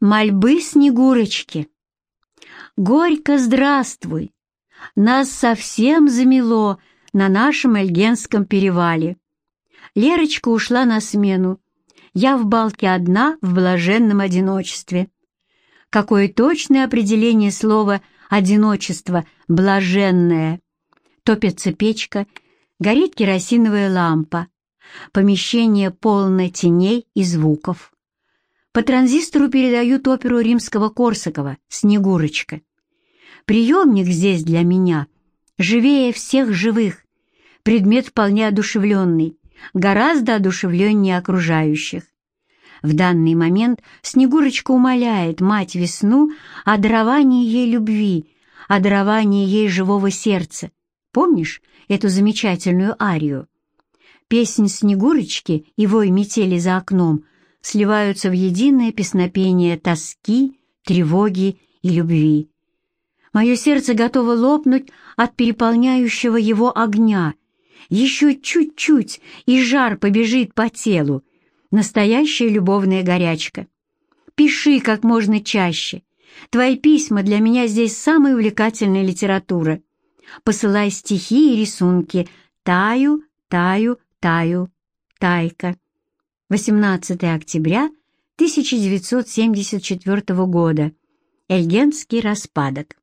Мольбы Снегурочки. Горько здравствуй! Нас совсем замело на нашем Эльгенском перевале. Лерочка ушла на смену. Я в балке одна в блаженном одиночестве. Какое точное определение слова «одиночество» — «блаженное». Топится печка, горит керосиновая лампа. Помещение полно теней и звуков. По транзистору передают оперу римского Корсакова «Снегурочка». Приемник здесь для меня живее всех живых, предмет вполне одушевленный, гораздо одушевленнее окружающих. В данный момент Снегурочка умоляет мать весну о даровании ей любви, о даровании ей живого сердца. Помнишь эту замечательную арию? Песнь Снегурочки и вой метели за окном — сливаются в единое песнопение тоски, тревоги и любви. Мое сердце готово лопнуть от переполняющего его огня. Еще чуть-чуть, и жар побежит по телу. Настоящая любовная горячка. Пиши как можно чаще. Твои письма для меня здесь самая увлекательная литература. Посылай стихи и рисунки. Таю, таю, таю, тайка. 18 октября 1974 года. Эльгенский распадок.